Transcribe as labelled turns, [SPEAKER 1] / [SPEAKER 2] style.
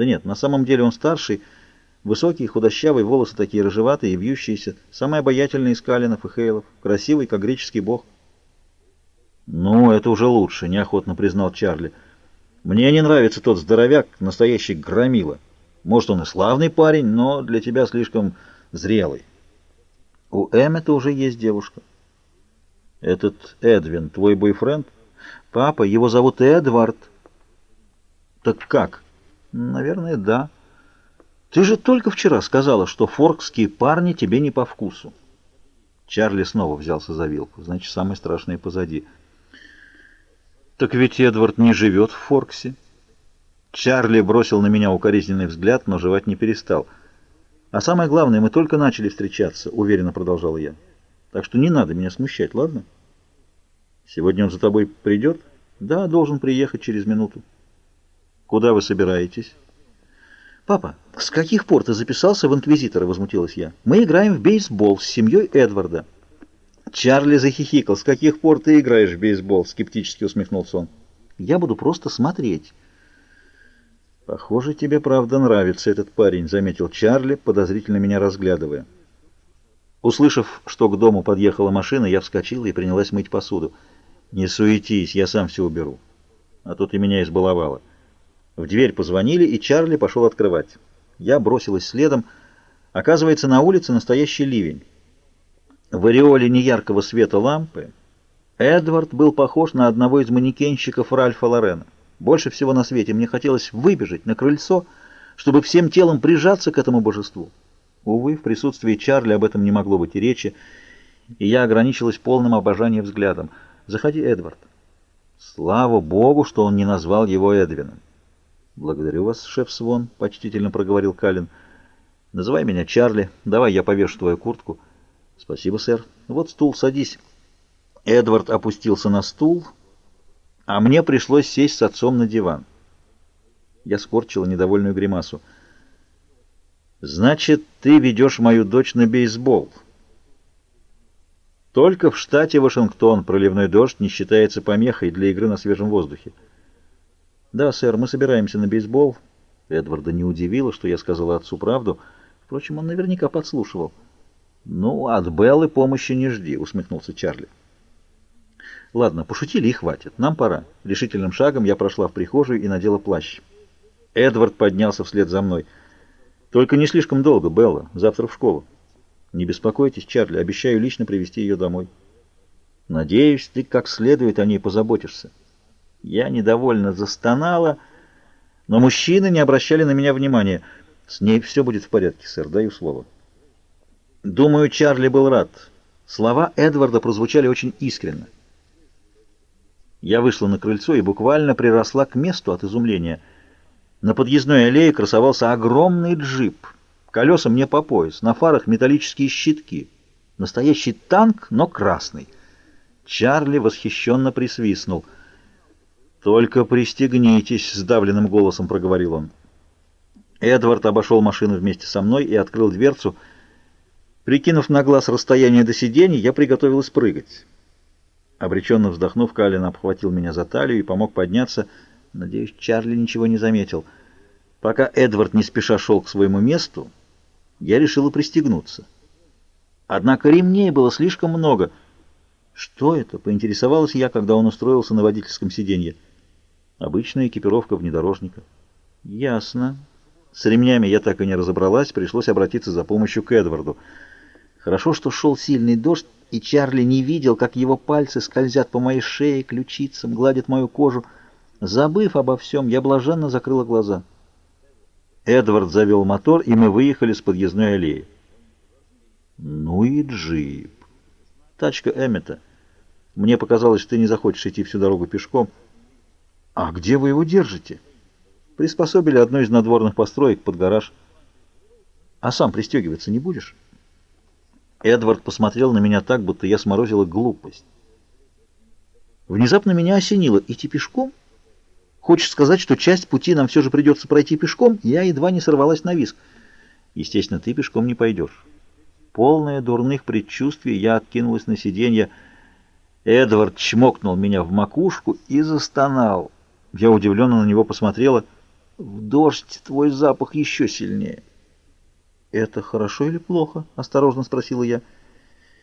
[SPEAKER 1] Да нет, на самом деле он старший, высокий, худощавый, волосы такие рыжеватые и вьющиеся, самый обаятельный из Калинов и Хейлов, красивый, как греческий бог. «Ну, это уже лучше», — неохотно признал Чарли. «Мне не нравится тот здоровяк, настоящий громила. Может, он и славный парень, но для тебя слишком зрелый». «У Эммета уже есть девушка». «Этот Эдвин, твой бойфренд?» «Папа, его зовут Эдвард». «Так как?» «Наверное, да». «Ты же только вчера сказала, что форкские парни тебе не по вкусу». Чарли снова взялся за вилку. Значит, самое страшное позади. «Так ведь Эдвард не живет в Форксе». Чарли бросил на меня укоризненный взгляд, но жевать не перестал. «А самое главное, мы только начали встречаться», — уверенно продолжал я. «Так что не надо меня смущать, ладно?» «Сегодня он за тобой придет?» «Да, должен приехать через минуту». «Куда вы собираетесь?» «Папа, с каких пор ты записался в инквизитора?» — возмутилась я. «Мы играем в бейсбол с семьей Эдварда». Чарли захихикал. «С каких пор ты играешь в бейсбол?» — скептически усмехнулся он. «Я буду просто смотреть». «Похоже, тебе правда нравится этот парень», — заметил Чарли, подозрительно меня разглядывая. Услышав, что к дому подъехала машина, я вскочила и принялась мыть посуду. «Не суетись, я сам все уберу. А то ты меня избаловала». В дверь позвонили, и Чарли пошел открывать. Я бросилась следом. Оказывается, на улице настоящий ливень. В ореоле неяркого света лампы Эдвард был похож на одного из манекенщиков Ральфа Лорена. Больше всего на свете мне хотелось выбежать на крыльцо, чтобы всем телом прижаться к этому божеству. Увы, в присутствии Чарли об этом не могло быть и речи, и я ограничилась полным обожанием взглядом. «Заходи, Эдвард». Слава Богу, что он не назвал его Эдвином. «Благодарю вас, шеф Свон», — почтительно проговорил Калин. «Называй меня Чарли. Давай я повешу твою куртку». «Спасибо, сэр. Вот стул, садись». Эдвард опустился на стул, а мне пришлось сесть с отцом на диван. Я скорчила недовольную гримасу. «Значит, ты ведешь мою дочь на бейсбол?» Только в штате Вашингтон проливной дождь не считается помехой для игры на свежем воздухе. «Да, сэр, мы собираемся на бейсбол». Эдварда не удивило, что я сказала отцу правду. Впрочем, он наверняка подслушивал. «Ну, от Беллы помощи не жди», — усмехнулся Чарли. «Ладно, пошутили и хватит. Нам пора». Решительным шагом я прошла в прихожую и надела плащ. Эдвард поднялся вслед за мной. «Только не слишком долго, Белла. Завтра в школу». «Не беспокойтесь, Чарли. Обещаю лично привезти ее домой». «Надеюсь, ты как следует о ней позаботишься». Я недовольно застонала, но мужчины не обращали на меня внимания. С ней все будет в порядке, сэр, даю слово. Думаю, Чарли был рад. Слова Эдварда прозвучали очень искренно. Я вышла на крыльцо и буквально приросла к месту от изумления. На подъездной аллее красовался огромный джип. Колеса мне по пояс, на фарах металлические щитки. Настоящий танк, но красный. Чарли восхищенно присвистнул — «Только пристегнитесь», — сдавленным голосом проговорил он. Эдвард обошел машину вместе со мной и открыл дверцу. Прикинув на глаз расстояние до сидений, я приготовилась прыгать. Обреченно вздохнув, Калин обхватил меня за талию и помог подняться. Надеюсь, Чарли ничего не заметил. Пока Эдвард не спеша шел к своему месту, я решила пристегнуться. Однако ремней было слишком много. Что это? — поинтересовалась я, когда он устроился на водительском сиденье. Обычная экипировка внедорожника. Ясно. С ремнями я так и не разобралась, пришлось обратиться за помощью к Эдварду. Хорошо, что шел сильный дождь, и Чарли не видел, как его пальцы скользят по моей шее, ключицам, гладят мою кожу. Забыв обо всем, я блаженно закрыла глаза. Эдвард завел мотор, и мы выехали с подъездной аллеи. Ну и джип. Тачка Эммета. Мне показалось, что ты не захочешь идти всю дорогу пешком. «А где вы его держите?» «Приспособили одну из надворных построек под гараж». «А сам пристегиваться не будешь?» Эдвард посмотрел на меня так, будто я сморозила глупость. Внезапно меня осенило. Идти пешком? Хочешь сказать, что часть пути нам все же придется пройти пешком? Я едва не сорвалась на виск. Естественно, ты пешком не пойдешь. Полная дурных предчувствий, я откинулась на сиденье. Эдвард чмокнул меня в макушку и застонал. Я удивленно на него посмотрела. В дождь твой запах еще сильнее. «Это хорошо или плохо?» — осторожно спросила я. —